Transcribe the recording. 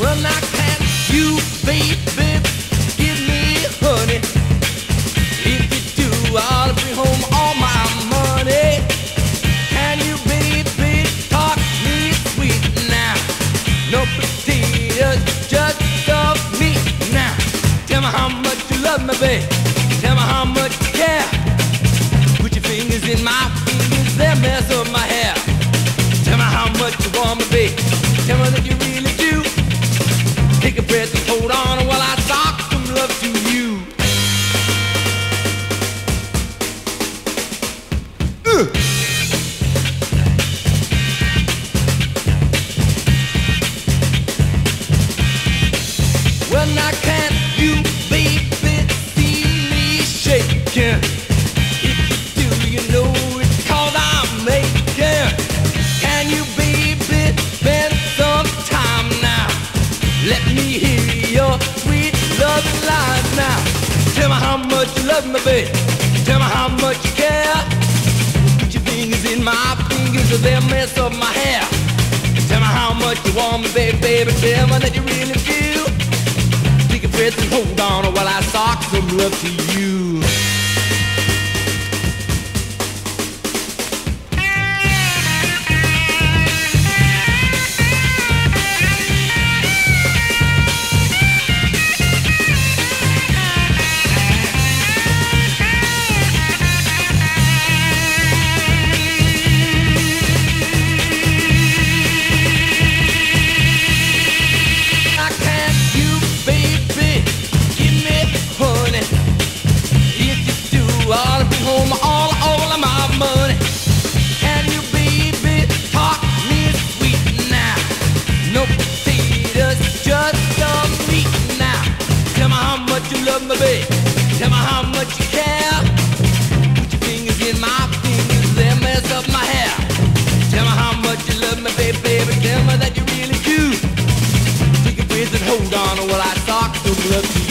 Well, now can you, baby, give me honey? If you do, I'll bring home all my money. Can you, baby, talk me sweet now? No potatoes, just of me now. Tell me how much you love me, baby. Tell me how much you care. Put your fingers in my fingers, they mess up my hair. Tell me how much you want me, baby. Can't you, baby, me shaking? If you do, you know I'm making. Can you, baby, spend some time now? Let me hear your sweet love line now. Tell me how much you love me, baby. Tell me how much so they'll mess up my hair. Tell me how much you want me, baby, baby. Tell me that you really do. Take a breath and hold on while I talk some love to you. Much you love me, baby. Tell me how much you care. Put your fingers in my fingers, they mess up my hair. Tell me how much you love me, baby, baby. Tell me that you really do. Take a breath and hold on while I talk some love to you.